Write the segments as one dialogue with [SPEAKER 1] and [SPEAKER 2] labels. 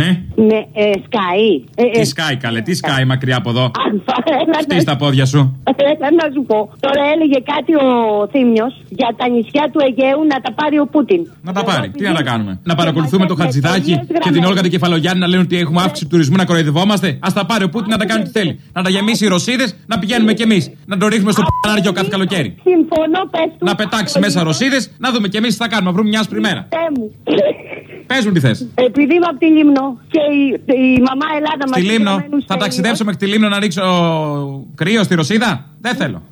[SPEAKER 1] Ναι.
[SPEAKER 2] Ναι, ε, Sky. Ε,
[SPEAKER 1] Τι
[SPEAKER 2] ε,
[SPEAKER 1] σκάει, καλέ, τι σκάει μακριά από εδώ.
[SPEAKER 2] Αλφα, έλα
[SPEAKER 1] Τι
[SPEAKER 2] να-
[SPEAKER 1] στα πόδια σου.
[SPEAKER 2] έλα να σου πω. Τώρα έλεγε κάτι ο Θήμιο για τα νησιά του Αιγαίου να τα πάρει ο Πούτιν.
[SPEAKER 1] Να τα πάρει.
[SPEAKER 2] Εγώ
[SPEAKER 1] Τι να τα
[SPEAKER 2] επειδή-
[SPEAKER 1] κάνουμε. Να παρακολουθούμε το
[SPEAKER 2] Με
[SPEAKER 1] Χατζηδάκι
[SPEAKER 2] τελειές
[SPEAKER 1] και την
[SPEAKER 2] γραμμές.
[SPEAKER 1] Όλγα την Κεφαλογιάννη να λένε ότι έχουμε αύξηση του τουρισμού να κοροϊδευόμαστε. Α τα πάρει ο Πούτιν να τα κάνει τι θέλει. Να τα γεμίσει οι Ρωσίδε, να πηγαίνουμε κι εμεί. Να το ρίχνουμε στο πανάριο κάθε καλοκαίρι.
[SPEAKER 2] Συμφωνώ, πες του.
[SPEAKER 1] Να πετάξει μέσα Ρωσίδε, να δούμε κι εμεί τι θα κάνουμε. Να βρούμε μια άσπρη μέρα.
[SPEAKER 2] Θεέ μου.
[SPEAKER 1] Παίζουν τι θες.
[SPEAKER 2] Επειδή είμαι από τη Λίμνο και η, η μαμά Ελλάδα μας
[SPEAKER 1] Στη Λίμνο, θα ταξιδέψω μέχρι τη Λίμνο να ρίξω κρύο στη Ρωσίδα. Δεν θέλω.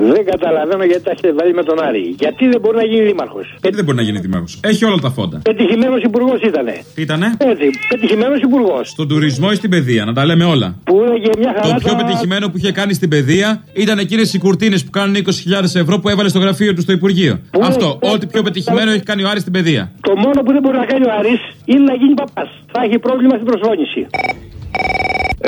[SPEAKER 3] Δεν καταλαβαίνω γιατί τα έχετε βάλει με τον Άρη. Γιατί δεν μπορεί να γίνει δήμαρχος.
[SPEAKER 1] Γιατί δεν μπορεί να γίνει δημάρχο. Έχει όλα τα φόντα.
[SPEAKER 3] Πετυχημένος υπουργός ήτανε.
[SPEAKER 1] Τι ήτανε;
[SPEAKER 3] Έτσι, πετυχημένος υπουργός.
[SPEAKER 1] Στον τουρισμό ή στην παιδεία, να τα λέμε όλα.
[SPEAKER 3] Που έλεγε μια χαρά.
[SPEAKER 1] Το πιο
[SPEAKER 3] τα-
[SPEAKER 1] πετυχημένο που είχε κάνει στην παιδεία ήταν εκείνες οι κουρτίνες που κάνουν 20.000 ευρώ που έβαλε στο γραφείο του στο Υπουργείο.
[SPEAKER 3] Πού
[SPEAKER 1] Αυτό.
[SPEAKER 3] είναι-
[SPEAKER 1] Ό,τι πιο πετυχημένο έχει κάνει ο Άρης στην παιδεία.
[SPEAKER 3] Το μόνο που δεν μπορεί να κάνει ο Άρης είναι να γίνει παπάς. Θα έχει πρόβλημα στην προσφώνηση.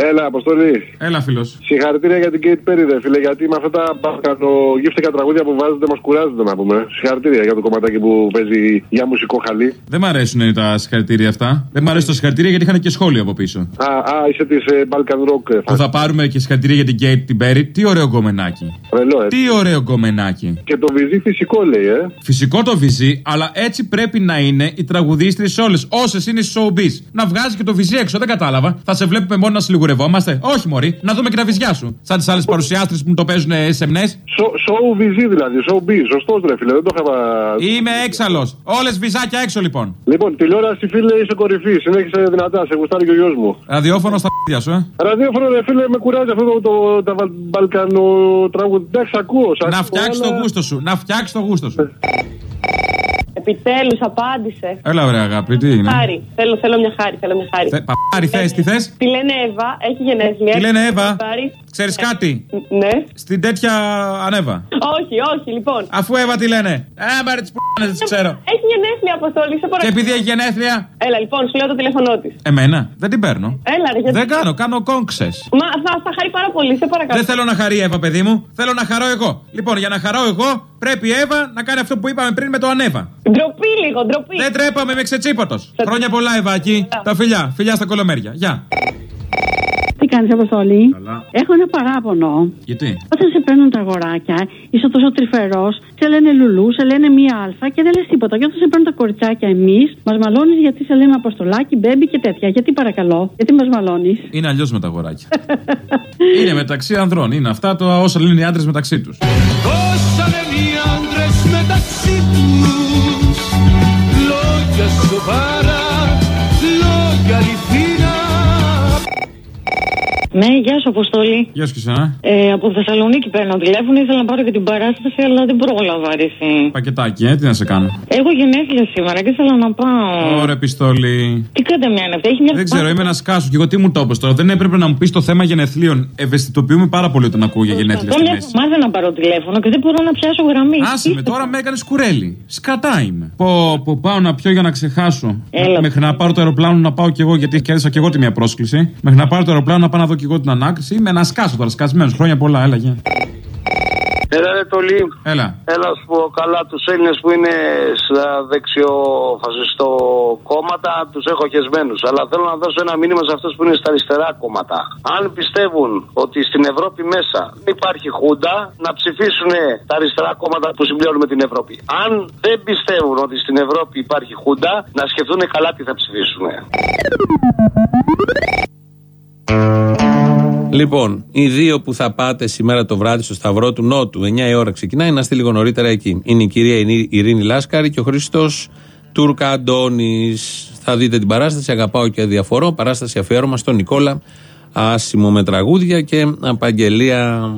[SPEAKER 4] Έλα, Αποστολή.
[SPEAKER 1] Έλα, φίλος.
[SPEAKER 4] Συγχαρητήρια για την Kate Perry, ρε φίλε. Γιατί με αυτά τα μπαλκανογύφτικα τραγούδια που βάζετε μας κουράζετε να πούμε. Συγχαρητήρια για το κομματάκι που παίζει για μουσικό χαλί.
[SPEAKER 1] Δεν μ' αρέσουν τα συγχαρητήρια αυτά. Δεν μ' αρέσουν τα συγχαρητήρια γιατί είχαν και σχόλιο από πίσω.
[SPEAKER 4] Α, α είσαι της ε, Balkan Rock. ε,
[SPEAKER 1] Που θα πάρουμε και συγχαρητήρια για την Kate την Perry. Τι ωραίο γκομενάκι.
[SPEAKER 4] Τρελό, ε.
[SPEAKER 1] Τι ωραίο γκομενάκι.
[SPEAKER 4] Και το βυζί φυσικό λέει, ε.
[SPEAKER 1] Φυσικό το βυζί, αλλά έτσι πρέπει να είναι οι τραγουδίστρες όλες. Όσες είναι showbiz. Να βγάζει και το βυζί έξω, δεν κατάλαβα. Θα σε βλέπουμε μόνος να συλλογουρευόμαστε. Όχι, Μωρή, να δούμε και τα βυζιά σου. Σαν τις άλλες παρουσιάστρες που μου το παίζουν σεμνέ.
[SPEAKER 4] Σοου βυζί δηλαδή, showbiz. Σωστός ρε φίλε, δεν το είχα.
[SPEAKER 1] Είμαι έξαλλος. Όλες βυζάκια έξω λοιπόν.
[SPEAKER 4] Λοιπόν, τηλεόραση φίλε είσαι κορυφή. Συνέχισε δυνατά, σε γουστάρει και ο γιος μου.
[SPEAKER 1] Ραδιόφωνο στα π***για σου, ε.
[SPEAKER 4] Ραδιόφωνο ρε φίλε, με κουράζει αυτό το, το, τα βαλ- μπαλκανο τραγούδι. Εντάξει, ακούω. σ'
[SPEAKER 1] Να
[SPEAKER 4] ακούω,
[SPEAKER 1] φτιάξεις το
[SPEAKER 4] αλλά-
[SPEAKER 1] γούστο σου. Να φτιάξεις το γούστο σου.
[SPEAKER 5] Επιτέλους απάντησε.
[SPEAKER 1] Έλα, ωραία, αγάπη, τι είναι;
[SPEAKER 5] Χάρη. Θέλω, θέλω μια χάρη. Θέλω μια χάρη.
[SPEAKER 1] Θε- Παπάρι, θες, τι θες;
[SPEAKER 5] Τη λένε Εύα, έχει γενέθλια.
[SPEAKER 1] Τι λένε Εύα.
[SPEAKER 5] Πάρει-
[SPEAKER 1] Ξέρεις κάτι;
[SPEAKER 5] Ναι.
[SPEAKER 1] Στην τέτοια ανέβα.
[SPEAKER 5] Όχι, όχι, λοιπόν.
[SPEAKER 1] Αφού Εύα τι λένε. Ε, μπαρε τις που τις ξέρω.
[SPEAKER 5] Έχει γενέθλια αποστολή, σε
[SPEAKER 1] Και
[SPEAKER 5] παρακαλώ.
[SPEAKER 1] επειδή έχει γενέθλια;
[SPEAKER 5] Έλα, λοιπόν, σου λέω το τηλέφωνό της.
[SPEAKER 1] Εμένα, δεν την παίρνω.
[SPEAKER 5] Έλα, ρε, γιατί.
[SPEAKER 1] Δεν κάνω, κάνω κόγκξε.
[SPEAKER 5] Μα θα, θα χαρεί πάρα πολύ, σε παρακαλώ.
[SPEAKER 1] Δεν θέλω να χαρεί η Εύα, παιδί μου. Θέλω να χαρώ εγώ. Λοιπόν, για να χαρώ εγώ, πρέπει η Εύα να κάνει αυτό που είπαμε πριν με το ανέβα.
[SPEAKER 5] Ντροπή λίγο, ντροπή.
[SPEAKER 1] Δεν τρέπαμε, είμαι ξετσίποτος. Χρόνια πολλά, Ευάκη. Τα φιλιά, φιλιά στα κολομέρια. Γεια.
[SPEAKER 6] Τι κάνεις, Αποστολή.
[SPEAKER 1] Καλά.
[SPEAKER 6] Έχω ένα παράπονο.
[SPEAKER 1] Γιατί;
[SPEAKER 6] Όταν σε παίρνουν τα αγοράκια, είσαι τόσο τρυφερός, σε λένε λουλού, σε λένε μία αλφα και δεν λες τίποτα. Και όταν σε παίρνουν τα κοριτσάκια εμείς, μας μαλώνεις γιατί σε λέμε αποστολάκι, μπέμπι και τέτοια. Γιατί παρακαλώ, γιατί μας μαλώνεις;
[SPEAKER 1] Είναι αλλιώς με τα αγοράκια. είναι μεταξύ ανδρών. Είναι αυτά το όσα λένε οι άντρες μεταξύ τους.
[SPEAKER 7] Όσα λένε οι άντρες μεταξύ τους Λόγια σοβαρά, λόγια αληθινά
[SPEAKER 8] Ναι, γεια σου, Αποστόλη.
[SPEAKER 1] Γεια σου και εσένα.
[SPEAKER 8] Ε, από Θεσσαλονίκη παίρνω τηλέφωνο. Ήθελα να πάρω και την παράσταση, αλλά δεν πρόλαβα, ρε, εσύ.
[SPEAKER 1] Πακετάκι, ε, τι να σε κάνω.
[SPEAKER 8] Έχω γενέθλια σήμερα και ήθελα να πάω.
[SPEAKER 1] Ωραία, πιστόλι.
[SPEAKER 8] Τι κατεμιά είναι αυτή, έχει μια
[SPEAKER 1] Δεν ξέρω, είμαι ένας κάσο και εγώ τι μου το είπες τώρα. Δεν έπρεπε να μου πεις το θέμα γενεθλίων. Ευαισθητοποιούμε πάρα πολύ όταν ακούω για γενέθλια στη
[SPEAKER 8] Μια
[SPEAKER 1] μέση.
[SPEAKER 8] εβδομάδα να πάρω τηλέφωνο και δεν μπορώ να πιάσω γραμμή.
[SPEAKER 1] Άσε με, τώρα με έκανες κουρέλι. Σκατά είμαι. Πω, πω, πάω να πιω για να ξεχάσω.
[SPEAKER 8] Έλα.
[SPEAKER 1] Μέχρι να πάρω το αεροπλάνο να πάω κι εγώ, γιατί κέρδισα κι εγώ τη μια πρόσκληση. Μέχρι να πάρω το αεροπλάνο να πάω να δω κι εγώ την ανάκριση. Είμαι ένας σκάσος τώρα, σκασμένος. Χρόνια πολλά, έλα, γεια.
[SPEAKER 9] Έλα ρε Τολί,
[SPEAKER 1] Έλα.
[SPEAKER 9] έλα σου πω καλά τους Έλληνες που είναι στα δεξιοφασιστό κόμματα τους έχω χεσμένους αλλά θέλω να δώσω ένα μήνυμα σε αυτούς που είναι στα αριστερά κόμματα αν πιστεύουν ότι στην Ευρώπη μέσα δεν υπάρχει χούντα να ψηφίσουν τα αριστερά κόμματα που συμπληρώνουν με την Ευρώπη αν δεν πιστεύουν ότι στην Ευρώπη υπάρχει χούντα να σκεφτούν καλά τι θα ψηφίσουν
[SPEAKER 10] Λοιπόν, οι δύο που θα πάτε σήμερα το βράδυ στο Σταυρό του Νότου, 9 η ώρα ξεκινάει, να είστε λίγο νωρίτερα εκεί. Είναι η κυρία Ειρήνη Λάσκαρη και ο Χρήστος Τούρκα Αντώνης. Θα δείτε την παράσταση, αγαπάω και διαφορώ. Παράσταση αφιέρωμα στον Νικόλα Άσιμο με τραγούδια και απαγγελία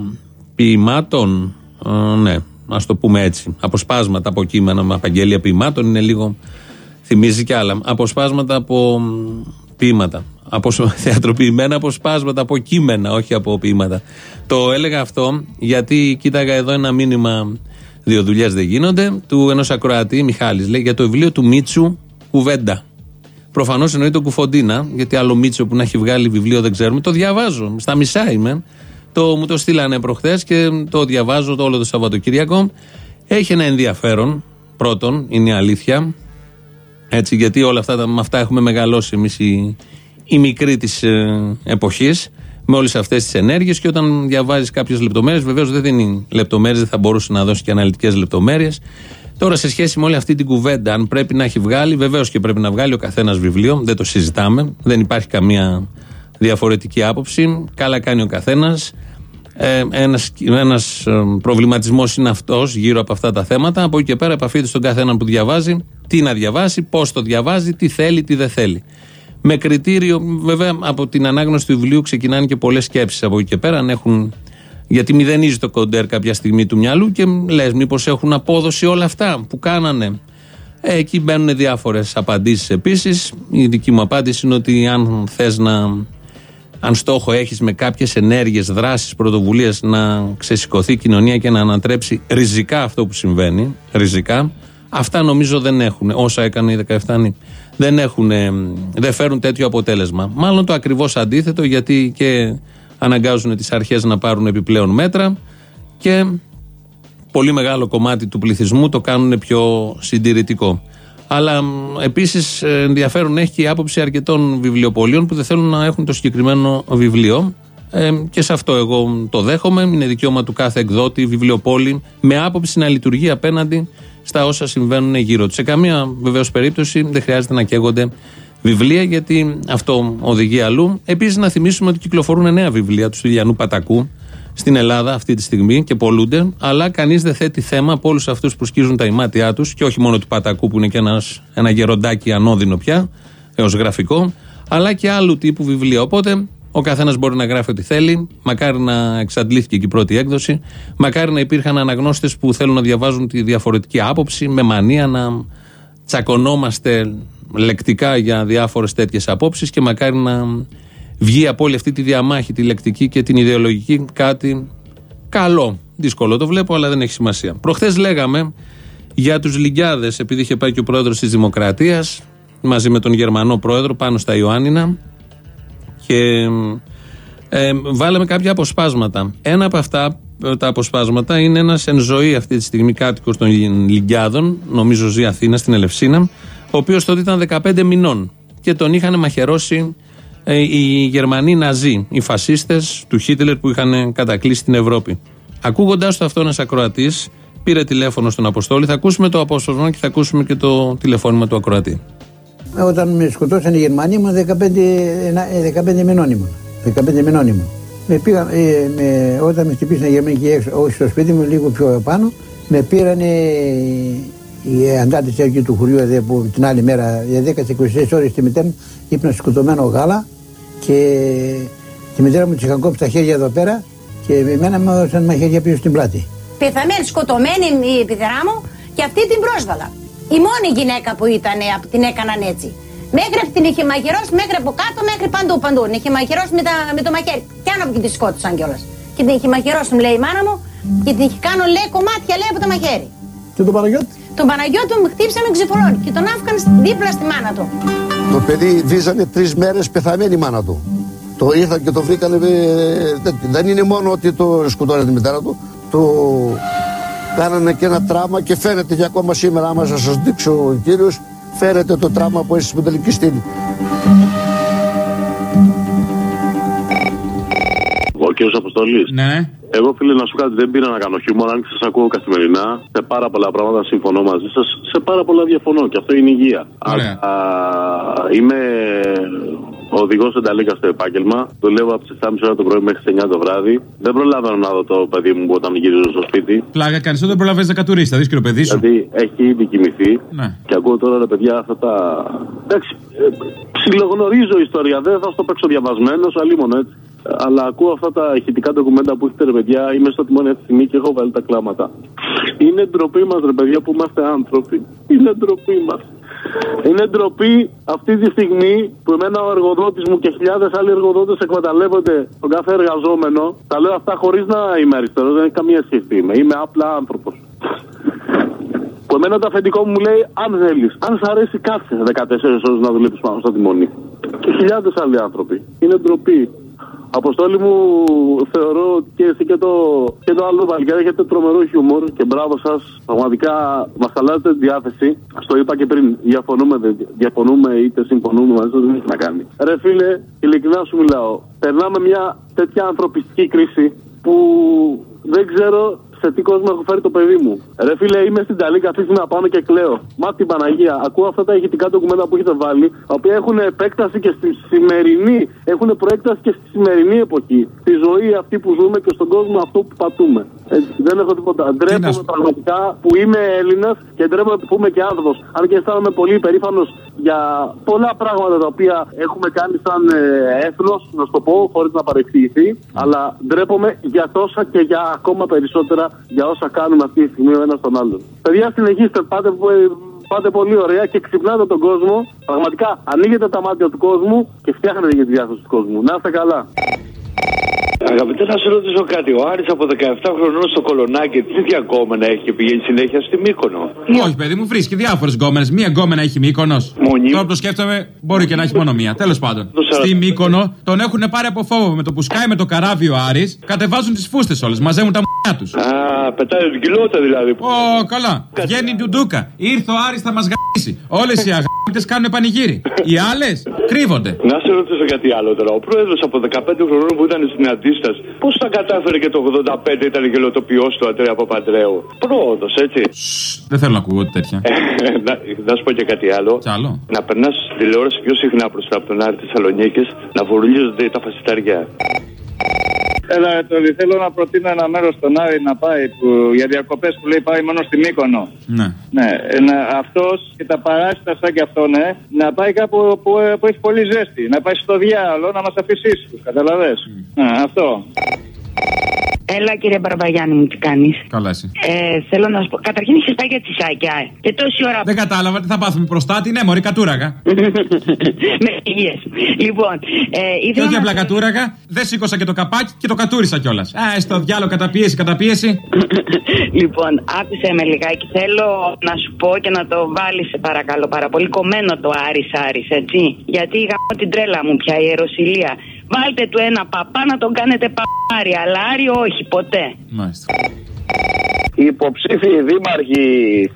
[SPEAKER 10] ποιημάτων. Ε, ναι, ας το πούμε έτσι. Αποσπάσματα από κείμενα με απαγγελία ποιημάτων είναι λίγο. Θυμίζει κι άλλα. Αποσπάσματα από μ, ποίηματα. Από θεατροποιημένα αποσπάσματα από κείμενα, όχι από ποίηματα. Το έλεγα αυτό γιατί κοίταγα εδώ ένα μήνυμα. Δύο δουλειές δεν γίνονται. Του ενός ακροατή, Μιχάλης, λέει για το βιβλίο του Μίτσου Κουβέντα. Προφανώς εννοεί τον Κουφοντίνα, γιατί άλλο Μίτσο που να έχει βγάλει βιβλίο δεν ξέρουμε. Το διαβάζω. Στα μισά είμαι. Το, μου το στείλανε προχθές και το διαβάζω το όλο το Σαββατοκύριακο. Έχει ένα ενδιαφέρον. Πρώτον, είναι η αλήθεια. Έτσι, γιατί όλα αυτά, τα- με αυτά έχουμε μεγαλώσει εμείς οι, οι μικροί της ε, εποχής, με όλες αυτές τις ενέργειες. Και όταν διαβάζεις κάποιες λεπτομέρειες, βεβαίως δεν δίνει λεπτομέρειες, δεν θα μπορούσε να δώσει και αναλυτικές λεπτομέρειες. Τώρα, σε σχέση με όλη αυτή την κουβέντα, αν πρέπει να έχει βγάλει, βεβαίως και πρέπει να βγάλει ο καθένας βιβλίο, δεν το συζητάμε, δεν υπάρχει καμία διαφορετική άποψη. Καλά κάνει ο καθένας. Ε, ένας, ένας ε, προβληματισμός είναι αυτός γύρω από αυτά τα θέματα από εκεί και πέρα επαφείται στον κάθε έναν που διαβάζει τι να διαβάσει, πώς το διαβάζει τι θέλει, τι δεν θέλει με κριτήριο βέβαια από την ανάγνωση του βιβλίου ξεκινάνε και πολλές σκέψεις από εκεί και πέρα αν έχουν γιατί μηδενίζει το κοντέρ κάποια στιγμή του μυαλού και λες μήπως έχουν απόδοση όλα αυτά που κάνανε. Ε, εκεί μπαίνουν διάφορες απαντήσεις επίσης. Η δική μου απάντηση είναι ότι αν θες να αν στόχο έχεις με κάποιες ενέργειες, δράσεις, πρωτοβουλίες να ξεσηκωθεί η κοινωνία και να ανατρέψει ριζικά αυτό που συμβαίνει, ριζικά, αυτά νομίζω δεν έχουν, όσα έκανε η 17 δεν, έχουν, ε, δεν φέρουν τέτοιο αποτέλεσμα. Μάλλον το ακριβώς αντίθετο γιατί και αναγκάζουν τις αρχές να πάρουν επιπλέον μέτρα και πολύ μεγάλο κομμάτι του πληθυσμού το κάνουν πιο συντηρητικό. Αλλά επίσης ενδιαφέρον έχει και η άποψη αρκετών βιβλιοπολίων που δεν θέλουν να έχουν το συγκεκριμένο βιβλίο. Ε, και σε αυτό εγώ το δέχομαι. Είναι δικαίωμα του κάθε εκδότη, βιβλιοπόλη, με άποψη να λειτουργεί απέναντι στα όσα συμβαίνουν γύρω του. Σε καμία βεβαίως περίπτωση δεν χρειάζεται να καίγονται βιβλία, γιατί αυτό οδηγεί αλλού. Επίσης, να θυμίσουμε ότι κυκλοφορούν νέα βιβλία του Ιλιανού Πατακού στην Ελλάδα αυτή τη στιγμή και πολλούνται, αλλά κανείς δεν θέτει θέμα από όλους αυτούς που σκίζουν τα ημάτια τους και όχι μόνο του Πατακού που είναι και ένας, ένα γεροντάκι ανώδυνο πια, έως γραφικό, αλλά και άλλου τύπου βιβλία. Οπότε ο καθένας μπορεί να γράφει ό,τι θέλει. Μακάρι να εξαντλήθηκε και η πρώτη έκδοση. Μακάρι να υπήρχαν αναγνώστες που θέλουν να διαβάζουν τη διαφορετική άποψη, με μανία να τσακωνόμαστε λεκτικά για διάφορες τέτοιες απόψεις και μακάρι να βγει από όλη αυτή τη διαμάχη, τη λεκτική και την ιδεολογική κάτι καλό. Δύσκολο το βλέπω, αλλά δεν έχει σημασία. Προχθές λέγαμε για τους Λιγκιάδε, επειδή είχε πάει και ο πρόεδρος της Δημοκρατίας μαζί με τον Γερμανό πρόεδρο πάνω στα Ιωάννινα και ε, βάλαμε κάποια αποσπάσματα. Ένα από αυτά ε, τα αποσπάσματα είναι ένας εν ζωή αυτή τη στιγμή κάτοικος των Λιγκιάδων, νομίζω ζει Αθήνα στην Ελευσίνα, ο οποίος τότε ήταν 15 μηνών και τον είχαν μαχαιρώσει ε, οι Γερμανοί Ναζί, οι φασίστες του Χίτλερ που είχαν κατακλείσει την Ευρώπη. Ακούγοντάς το αυτό ένας ακροατής, πήρε τηλέφωνο στον Αποστόλη. Θα ακούσουμε το απόσπασμα και θα ακούσουμε και το τηλεφώνημα του ακροατή.
[SPEAKER 11] Όταν με σκοτώσαν οι Γερμανοί ήμουν 15, ένα- ε, 15 μηνών ήμουν. 15 μηνών ήμουν. Με πήγα, ε, με, όταν με χτυπήσαν οι Γερμανοί και έξω, όχι στο σπίτι μου, λίγο πιο πάνω, με πήρανε οι αντάρτες εκεί του χωριού εδώ, που την άλλη μέρα, για 10-24 ώρες τη μητέρα μου, ύπνα σκοτωμένο γάλα και τη μητέρα μου της είχαν κόψει τα χέρια εδώ πέρα και εμένα μου έδωσαν μαχαίρια πίσω στην πλάτη.
[SPEAKER 12] πεθαμένη, σκοτωμένη η πιδερά μου και αυτή την πρόσβαλα. Η μόνη γυναίκα που ήταν, ε, που την έκαναν έτσι. Μέχρι που την είχε μαγειρώσει, μέχρι από κάτω, μέχρι παντού παντού. Την είχε μαγειρώσει με, τα, με το μαχαίρι. Κι άνω που της σκότωσαν κιόλας. Και την είχε μαγειρώσει, μου λέει η μάνα μου, και την είχε κάνω λέει κομμάτια λέει από το μαχαίρι.
[SPEAKER 11] Και τον Παναγιώτη;
[SPEAKER 12] Τον Παναγιώτο μου χτύπησε με ξυφολόνι και τον άφηκαν δίπλα στη μάνα του.
[SPEAKER 13] Το παιδί βίζανε τρεις μέρες πεθαμένη η μάνα του. Το ήρθαν και το βρήκανε. ε, τέτοιο. Δεν είναι μόνο ότι το σκοτώνε τη μητέρα του, το κάνανε και ένα τράμα και φαίνεται και ακόμα σήμερα, άμα σας σας δείξω ο κύριος, φαίνεται το τράμα που έχεις στην τελική στήλη.
[SPEAKER 14] Ο κύριος Αποστολής.
[SPEAKER 1] Ναι.
[SPEAKER 14] Εγώ φίλε να σου πω κάτι, δεν πήρα να κάνω χιούμορ, αν και σας ακούω καθημερινά. Σε πάρα πολλά πράγματα συμφωνώ μαζί σας, σε πάρα πολλά διαφωνώ και αυτό είναι υγεία.
[SPEAKER 1] Ωραία.
[SPEAKER 14] Α, είμαι οδηγός ενταλίκα στο επάγγελμα. Δουλεύω από τις 7.30 ώρα το πρωί μέχρι τις 9 το βράδυ. Δεν προλαβαίνω να δω το παιδί μου όταν γυρίζω στο σπίτι.
[SPEAKER 1] Πλάκα κάνεις, δεν προλαβαίνει να κατουρίσει. Θα δεις και το παιδί σου.
[SPEAKER 14] Δηλαδή έχει ήδη κοιμηθεί
[SPEAKER 1] Ναι.
[SPEAKER 14] και ακούω τώρα ρε παιδιά αυτά τα. Εντάξει, ε, ψιλογνωρίζω ιστορία. Δεν θα στο παίξω διαβασμένο, αλλήμον έτσι. Αλλά ακούω αυτά τα ηχητικά ντοκουμέντα που έχετε ρε παιδιά. Είμαι στο τιμόνι αυτή τη στιγμή και έχω βάλει τα κλάματα. Είναι ντροπή μας ρε παιδιά που είμαστε άνθρωποι. Είναι ντροπή μας. Είναι ντροπή αυτή τη στιγμή που εμένα ο εργοδότης μου και χιλιάδες άλλοι εργοδότες εκμεταλλεύονται τον κάθε εργαζόμενο. Τα λέω αυτά χωρίς να είμαι αριστερός, δεν έχει καμία σχέση. Είμαι, είμαι απλά άνθρωπος. Που εμένα το αφεντικό μου μου λέει: Αν θέλεις, αν σ' αρέσει, κάτσε 14 ώρες να δουλεύει πάνω στο τιμόνι. Και χιλιάδες άλλοι άνθρωποι. Είναι ντροπή. Αποστόλη μου, θεωρώ ότι και εσύ και το, και το άλλο Βαλκάρι έχετε τρομερό χιούμορ και μπράβο σας. Πραγματικά μας αλλάζετε τη διάθεση. Στο είπα και πριν. Διαφωνούμε, δεν διαφωνούμε είτε συμφωνούμε μαζί σας, δεν έχει να κάνει. Ρε φίλε, ειλικρινά σου μιλάω. Περνάμε μια τέτοια ανθρωπιστική κρίση που δεν ξέρω σε τι κόσμο έχω φέρει το παιδί μου. Ρε φίλε, είμαι στην Ταλίκα αυτή να πάνω και κλαίω. Μα την Παναγία, ακούω αυτά τα ηχητικά ντοκουμέντα που έχετε βάλει, τα οποία έχουν επέκταση και στη σημερινή, έχουν προέκταση και στη σημερινή εποχή. Στη ζωή αυτή που ζούμε και στον κόσμο αυτό που πατούμε. Έτσι, δεν έχω τίποτα. Ντρέπομαι πραγματικά που είμαι Έλληνας και ντρέπομαι που είμαι και άνθρωπο. Αν και αισθάνομαι πολύ περήφανο για πολλά πράγματα τα οποία έχουμε κάνει σαν ε, έθνος, να σου το πω, χωρίς να παρεξηγηθεί. Αλλά ντρέπομαι για τόσα και για ακόμα περισσότερα για όσα κάνουμε αυτή τη στιγμή ο ένας τον άλλον. Παιδιά, συνεχίστε, πάτε, ε, πάτε πολύ ωραία και ξυπνάτε τον κόσμο. Πραγματικά ανοίγετε τα μάτια του κόσμου και φτιάχνετε για τη διάθεση του κόσμου. Να είστε καλά.
[SPEAKER 15] Αγαπητέ, να σε ρωτήσω κάτι. Ο Άρης από 17 χρονών στο Κολονάκι, τι ίδια γκόμενα έχει και πηγαίνει συνέχεια στη Μύκονο;
[SPEAKER 1] Όχι, παιδί μου, βρίσκει διάφορες γκόμενες. Μία γκόμενα έχει μήκονο. Τώρα που το σκέφτομαι, μπορεί και να έχει μόνο μία. Τέλος πάντων. Στη μήκονο τον έχουν πάρει από φόβο. Με το που σκάει με το καράβι ο Άρης, κατεβάζουν τις φούστες όλες. Μαζεύουν τα μ***ια τους.
[SPEAKER 15] Α, πετάει την κοιλότα δηλαδή.
[SPEAKER 1] Ω, καλά. Βγαίνει η ντουντούκα. Ήρθε ο Άρης θα μας γαμίσει. Όλες οι αγάπητες κάνουν πανηγύρι. Οι άλλες κρύβονται.
[SPEAKER 15] Να σε ρωτήσω κάτι άλλο τώρα. Ο πρόεδρος από 15 χρονών που ήταν στην αντίσταση, πώς τα κατάφερε και το 85 ήταν γελοτοποιός του Αντρέα Παπαντρέου; Πρόοδος, έτσι.
[SPEAKER 1] Δεν θέλω να ακούω τέτοια.
[SPEAKER 15] να, να σου πω και κάτι άλλο.
[SPEAKER 1] Κι άλλο.
[SPEAKER 15] Να περνάς στην τηλεόραση πιο συχνά προ από τον Άρη Θεσσαλονίκης, να βουρουλίζονται τα φασισταριά.
[SPEAKER 16] Έλα, το θέλω να προτείνω ένα μέρος στον Άρη να πάει που, για διακοπές που λέει πάει μόνο στη Μύκονο.
[SPEAKER 1] Ναι.
[SPEAKER 16] Ναι, αυτός και τα παράσιτα σαν και αυτό, ναι, να πάει κάπου που, που έχει πολύ ζέστη. Να πάει στο διάλογο να μας αφήσει ήσυχους. Καταλαβέ. Ναι, αυτό.
[SPEAKER 17] Έλα κύριε Μπαρμπαγιάννη μου, τι κάνεις;
[SPEAKER 1] Καλά, εσύ.
[SPEAKER 17] Ε, θέλω να σου πω. Καταρχήν είχε πάει για τσισάκια. ε. Και τόση ώρα.
[SPEAKER 1] Δεν κατάλαβα τι θα πάθουμε προστάτη. Ναι, μωρή κατούραγα.
[SPEAKER 17] Με υγείε. Λοιπόν, ε,
[SPEAKER 1] Και
[SPEAKER 17] ήθελα
[SPEAKER 1] όχι
[SPEAKER 17] να.
[SPEAKER 1] απλά κατούραγα, δεν σήκωσα και το καπάκι και το κατούρισα κιόλας. Α, στο διάλογο καταπίεση, καταπίεση.
[SPEAKER 17] Λοιπόν, άκουσε με λιγάκι. Θέλω να σου πω και να το βάλεις, σε παρακαλώ πάρα πολύ. Κομμένο το Άρης Άρης, έτσι. Γιατί γαμώ την τρέλα μου πια, η Ιεροσιλία. Βάλτε του ένα παπά να τον κάνετε παπάρι, αλλά Άρη όχι, ποτέ.
[SPEAKER 1] Μάλιστα.
[SPEAKER 18] Οι υποψήφιοι δήμαρχοι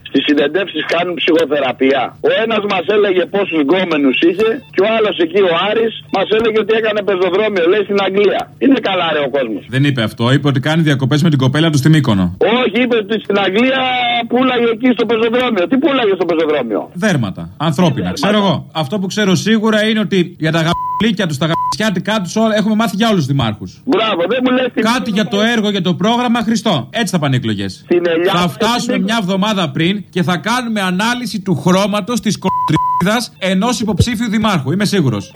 [SPEAKER 18] στις συνεντεύξεις κάνουν ψυχοθεραπεία. Ο ένας μας έλεγε πόσους γκόμενους είχε και ο άλλος εκεί ο Άρης μας έλεγε ότι έκανε πεζοδρόμιο, λέει στην Αγγλία. Είναι καλά, ρε ο κόσμος.
[SPEAKER 1] Δεν είπε αυτό, είπε ότι κάνει διακοπές με την κοπέλα του στη Μύκονο.
[SPEAKER 18] Όχι, είπε ότι στην Αγγλία πουλάγε εκεί στο πεζοδρόμιο. Τι πουλάγε στο πεζοδρόμιο;
[SPEAKER 1] Δέρματα. Ανθρώπινα. Ξέρω εγώ. Αυτό που ξέρω σίγουρα είναι ότι για τα γαμπλίκια τους, τα γαμπλικιάτικά τους όλα έχουμε μάθει για όλους τους δημάρχους.
[SPEAKER 18] Μπράβο, δεν μου λες
[SPEAKER 1] Κάτι για το έργο, για το πρόγραμμα Χριστό. Έτσι θα πάνε οι εκλογέ.
[SPEAKER 18] Ελιά-
[SPEAKER 1] Θα φτάσουμε μια εβδομάδα πριν και θα κάνουμε ανάλυση του χρώματος της κοντρίδα ενός υποψήφιου δημάρχου. Είμαι σίγουρος.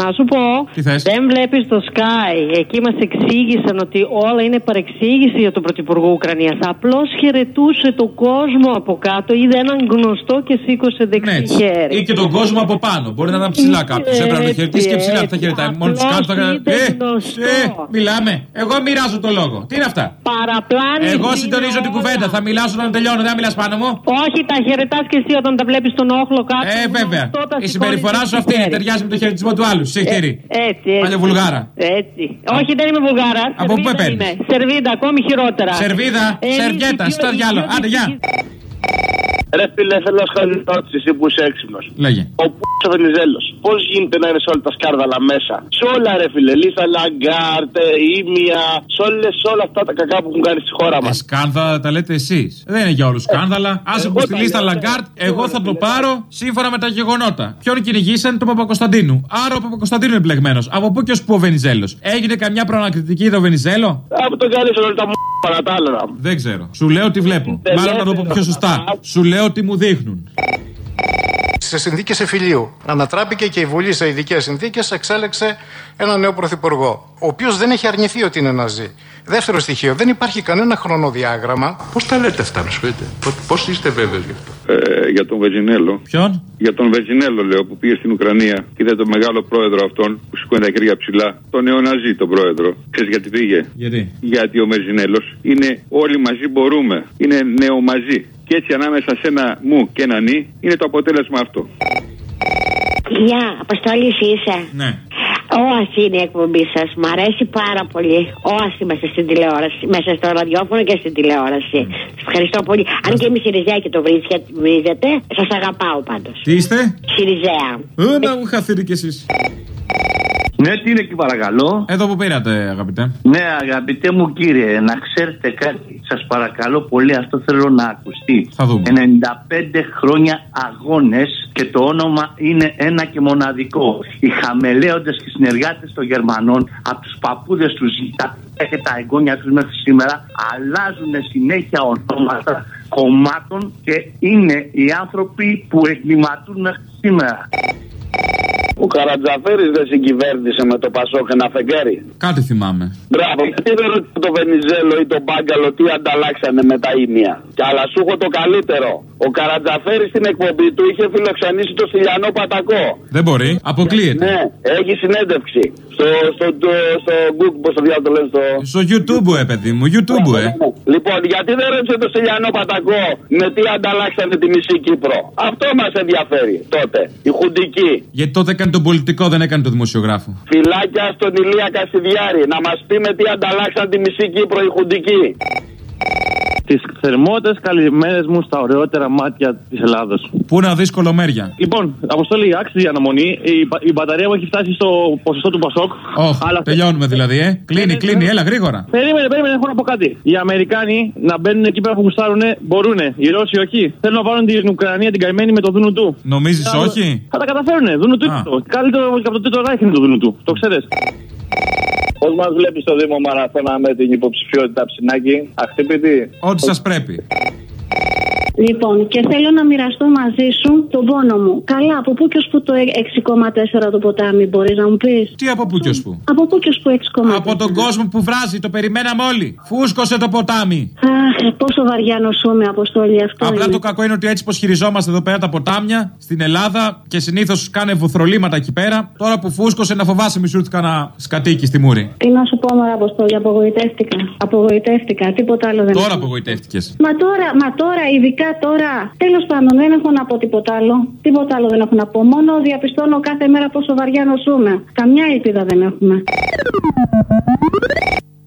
[SPEAKER 19] Να σου πω,
[SPEAKER 1] Τι θες;
[SPEAKER 19] δεν βλέπεις το Sky. Εκεί μας εξήγησαν ότι όλα είναι παρεξήγηση για τον Πρωθυπουργό Ουκρανίας. Απλώς χαιρετούσε τον κόσμο από κάτω, είδε έναν γνωστό και σήκωσε δεξί
[SPEAKER 1] Έτσι.
[SPEAKER 19] χέρι.
[SPEAKER 1] Ή και τον κόσμο από πάνω. Μπορεί να ήταν ψηλά κάποιο. Έπρεπε να το χαιρετήσει και ψηλά που θα χαιρετάει. Μόνο τους κάτω θα κάνει.
[SPEAKER 19] είδε
[SPEAKER 1] Ε,
[SPEAKER 19] γνωστό.
[SPEAKER 1] ε, μιλάμε. Εγώ μοιράζω το λόγο. Τι είναι αυτά;
[SPEAKER 19] Παραπλάνη.
[SPEAKER 1] Εγώ συντονίζω την κουβέντα. Θα μιλάω όταν τελειώνω. Δεν μιλάς πάνω μου.
[SPEAKER 19] Όχι, τα χαιρετάς και εσύ όταν τα βλέπεις στον όχλο κάτω.
[SPEAKER 1] Ε, βέβαια.
[SPEAKER 19] γνωστό, τα
[SPEAKER 1] Η συμπεριφορά σου αυτή είναι. Ταιριάζει με το χαιρετισμό του άλλου. Συγχαίρι.
[SPEAKER 19] Έτσι, έτσι.
[SPEAKER 1] Παλιό βουλγάρα.
[SPEAKER 19] Έτσι. Όχι, δεν είμαι βουλγάρα.
[SPEAKER 1] Από πού με
[SPEAKER 19] Σερβίδα
[SPEAKER 1] παίρνεις;
[SPEAKER 19] είμαι. Σερβίδα, ακόμη χειρότερα.
[SPEAKER 1] Σερβίδα,
[SPEAKER 19] Ε,
[SPEAKER 1] σερβιέτα,
[SPEAKER 19] η-
[SPEAKER 1] στο
[SPEAKER 19] η-
[SPEAKER 1] διάλογο.
[SPEAKER 19] η-
[SPEAKER 1] Άντε, γεια.
[SPEAKER 18] Ρε φίλε, θέλω να σχολιάσω ερώτηση, εσύ που είσαι έξυπνος.
[SPEAKER 1] Λέγε.
[SPEAKER 18] Ο Πούτσος Βενιζέλος, πώς γίνεται να είναι σε όλα τα σκάνδαλα μέσα; Σε όλα, ρε φίλε. Λίστα Λαγκάρντ, Ίμια, σε, όλες, σε όλα αυτά τα κακά που έχουν κάνει στη χώρα μας.
[SPEAKER 1] Ε, σκάνδαλα τα λέτε εσείς. Δεν είναι για όλους σκάνδαλα. Άσε που στη
[SPEAKER 18] τα
[SPEAKER 1] λίστα
[SPEAKER 18] λέω,
[SPEAKER 1] Λαγκάρντ, εγώ θα το πάρω σύμφωνα με τα γεγονότα. Ποιον κυνηγήσαν τον Παπακοσταντίνου. Άρα ο Παπακοσταντίνου είναι μπλεγμένος. Από πού και ως πού ο Βενιζέλος. Έγινε καμιά προανακριτική το Βενιζέλο;
[SPEAKER 18] Από τον καλύτερο όλα τα μου παρατάλληλα.
[SPEAKER 1] Δεν ξέρω. Σου λέω τι βλέπω. Μάλλον να το πω πιο σωστά. Σου λέω τι μου δείχνουν.
[SPEAKER 20] Σε συνθήκες εφηλίου ανατράπηκε και η Βουλή σε ειδικές συνθήκες εξέλεξε ένα νέο πρωθυπουργό, ο οποίος δεν έχει αρνηθεί ότι είναι ναζί. Δεύτερο στοιχείο, δεν υπάρχει κανένα χρονοδιάγραμμα.
[SPEAKER 21] Πώς τα λέτε αυτά, να σου πείτε; Πώς είστε βέβαιο γι' αυτό;
[SPEAKER 22] Ε, για τον Βεζινέλο.
[SPEAKER 1] Ποιον;
[SPEAKER 22] Για τον Βεζινέλο, λέω, που πήγε στην Ουκρανία και είδε τον μεγάλο πρόεδρο αυτόν που σηκώνει τα χέρια ψηλά. Τον νεοναζί τον πρόεδρο. Ξέρεις γιατί πήγε;
[SPEAKER 1] Γιατί;
[SPEAKER 22] Γιατί ο Βεζινέλος είναι όλοι μαζί μπορούμε. Είναι νεομαζί. Και έτσι ανάμεσα σε ένα μου και ένα νι είναι το αποτέλεσμα αυτό.
[SPEAKER 23] Γεια, Αποστόλης είσαι.
[SPEAKER 1] Ναι.
[SPEAKER 24] Όαση είναι η εκπομπή σας. Μ' αρέσει πάρα πολύ. Όαση είμαστε στην τηλεόραση. Μέσα στο ραδιόφωνο και στην τηλεόραση. Σας ευχαριστώ πολύ. Αν και είμαι Σιριζέα και το βρίζετε, σας αγαπάω πάντως.
[SPEAKER 1] Τι είστε;
[SPEAKER 24] Σιριζέα.
[SPEAKER 1] Ε, να μου χαθείτε κι εσείς.
[SPEAKER 25] Ναι, τι είναι εκεί παρακαλώ;
[SPEAKER 1] Εδώ που πήρατε, αγαπητέ.
[SPEAKER 25] Ναι, αγαπητέ μου κύριε, να ξέρετε κάτι. Σας παρακαλώ πολύ, αυτό θέλω να ακουστεί.
[SPEAKER 1] Θα δούμε.
[SPEAKER 25] 95 χρόνια αγώνες και το όνομα είναι ένα και μοναδικό. Οι χαμελέοντες και συνεργάτες των Γερμανών από τους παππούδες τους και τα εγγόνια τους μέχρι σήμερα αλλάζουν συνέχεια ονόματα κομμάτων και είναι οι άνθρωποι που εγκληματούν μέχρι σήμερα.
[SPEAKER 18] Ο Καρατζαφέρης δεν συγκυβέρνησε με το Πασόκ ένα φεγγάρι.
[SPEAKER 1] Κάτι θυμάμαι.
[SPEAKER 18] Μπράβο, γιατί δεν ρωτήσω το Βενιζέλο ή τον Μπάγκαλο τι ανταλλάξανε με τα ίμια. Και αλλά σου έχω το καλύτερο. Ο Καρατζαφέρης στην εκπομπή του είχε φιλοξενήσει το Στυλιανό Πατακό.
[SPEAKER 1] Δεν μπορεί, αποκλείεται.
[SPEAKER 18] Ναι, έχει συνέντευξη. Στο, στο, στο, στο Google, πώς το διάλογο το λένε, στο.
[SPEAKER 1] Στο YouTube, ε, παιδί μου, YouTube, ε.
[SPEAKER 18] Λοιπόν, γιατί δεν ρώτησε το Στυλιανό Πατακό με τι ανταλλάξανε τη μισή Κύπρο; Αυτό μας ενδιαφέρει τότε. Η Χουντική.
[SPEAKER 1] Γιατί τότε έκανε τον πολιτικό, δεν έκανε τον δημοσιογράφο.
[SPEAKER 18] Φυλάκια στον Ηλία Κασιδιάρη. Να μας πει με τι ανταλλάξαν τη μισή Κύπρο η Χουντική.
[SPEAKER 25] Τις θερμότερε καλημέρε μου στα ωραιότερα μάτια της Ελλάδος.
[SPEAKER 1] Πού είναι δύσκολο μέρια;
[SPEAKER 25] Λοιπόν, Αποστόλη, άξιζε η αναμονή. Η, μπα- η μπαταρία μου έχει φτάσει στο ποσοστό του Πασόκ.
[SPEAKER 1] Ωχ, τελειώνουμε δηλαδή, ε. Κλείνει, κλείνει, έλα γρήγορα.
[SPEAKER 25] Περίμενε, περίμενε, έχω να πω κάτι. Οι Αμερικάνοι να μπαίνουν εκεί πέρα που γουστάρουν, μπορούν. Οι Ρώσοι όχι. Θέλουν να βάλουν την Ουκρανία την καημένη με το δούνου του.
[SPEAKER 1] Νομίζεις
[SPEAKER 25] Θα-
[SPEAKER 1] όχι;
[SPEAKER 25] Θα τα καταφέρουν. Δούνου του είναι αυτό. Καλύτερο και από το τρίτο Ράιχ είναι το δούνου του. Το ξέρεις.
[SPEAKER 18] Πώς μας βλέπεις στο Δήμο Μαραθώνα με την υποψηφιότητα ψινάκι, αχτύπητη;
[SPEAKER 1] Ό,τι σας πρέπει.
[SPEAKER 4] Λοιπόν, και θέλω να μοιραστώ μαζί σου τον πόνο μου. Καλά, από πού και ως που το 6,4 το ποτάμι, μπορείς να μου πεις;
[SPEAKER 1] Τι από πού και ως πού;
[SPEAKER 4] Από πού και ως που 6,4.
[SPEAKER 1] Από τον κόσμο που βράζει, το περιμέναμε όλοι. Φούσκωσε το ποτάμι.
[SPEAKER 4] Αχ, πόσο βαριά νοσούμε, Αποστόλη αυτό.
[SPEAKER 1] Απλά
[SPEAKER 4] είναι.
[SPEAKER 1] το κακό είναι ότι έτσι πως χειριζόμαστε εδώ πέρα τα ποτάμια στην Ελλάδα και συνήθως κάνε βουθρολίματα εκεί πέρα. Τώρα που φούσκωσε να φοβάσαι μισού του κανένα σκατίκι στη μούρη.
[SPEAKER 4] Τι να σου πω, Μωρά Αποστόλη, απογοητεύτηκα. Απογοητεύτηκα, τίποτα άλλο δεν
[SPEAKER 1] Τώρα
[SPEAKER 4] έχω.
[SPEAKER 1] απογοητεύτηκες.
[SPEAKER 4] Μα τώρα, μα τώρα, ειδικά τώρα. Τέλος πάντων, δεν έχω να πω τίποτα άλλο. Τίποτα άλλο δεν έχω να πω. Μόνο διαπιστώνω κάθε μέρα πόσο βαριά νοσούμε. Καμιά ελπίδα δεν έχουμε.